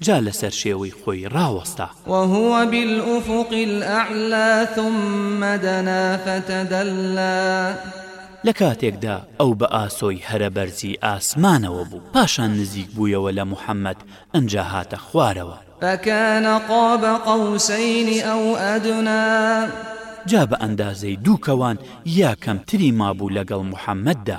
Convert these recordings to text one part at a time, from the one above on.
جا لەسەر شێوەی خۆی ڕاوەستا. وهو بالافق الاعلی ثم دنا فتدلی. لە کاتێکدا ئەو بە ئاسۆی هەرە بەرزی ئاسمانەوە بوو، پاشان نزیک بوویەوە لە محەمەد ئنجا هاتە خوارەوە. فکان قاب قوسین او ادنی. جا بە ئەندازەی دوو کەوان یا کەمتری مابوو لەگەڵ محەمەددا.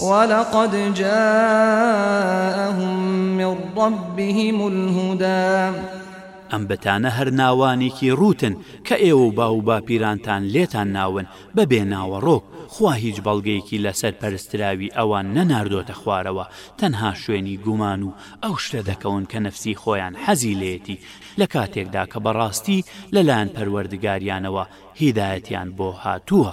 وَلَقَدْ جَاءَهُم مِّن رَّبِّهِمُ الْهُدَىٰ ئەم بتانە هەر ناوانێکی ڕووتن کە ئێوە و باو و باپیرانتان لێتان ناون بە بێ ناوەڕۆک، خوا هیچ بەڵگەیەکی لەسەر پەرستراوی ئەوان نەناردۆتە خوارەوە، تەنها شوێنی گومان و ئەو شتە دەکەون کە نەفسی خۆیان حەزی لێیەتی، لە کاتێکدا کە بەڕاستی لەلایەن پەروەردگاریانەوە هیدایەتیان بۆ هاتووە.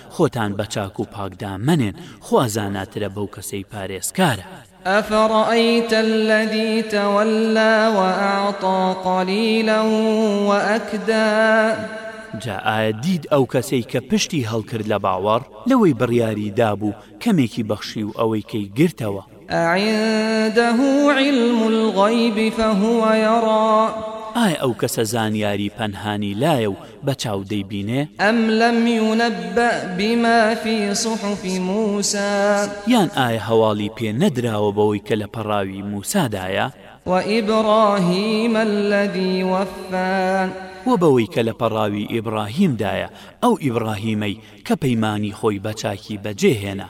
خۆتان بە چاک و پاک دامەنێن، خوا زاناترە بەو کەسەی پارێزکارە. أفرأیت الذی تولی وأعطی قلیلا وأکدی. جا ئایا دیت ئەو کەسەی کە پشتی هەڵکرد لە باوەڕ، لەوەی بڕیاری دابوو، کەمێکی بەخشی و ئەوەی کەی گرتەوە. ئەعیندەه عیلم الغیب فەهو یەڕا. ئایا ئەو کەسە زانیاری پەنهانی لایە و بەچاو دەیبینێ؟ ئەم لەم یونەببە بیما فی سوحوفی موسا. یان ئایا هەواڵی پێ نەدراوە بەوەی کە لە پەڕاوی موسادایە؟ وئیبڕاهیم الذی وەفا. وە بەوەی کە لە پەڕاوی ئیبڕاهیمدایە، ئەو ئیبڕاهیمەی کە پەیمانی خۆی بەچاکی بەجێ هێنا.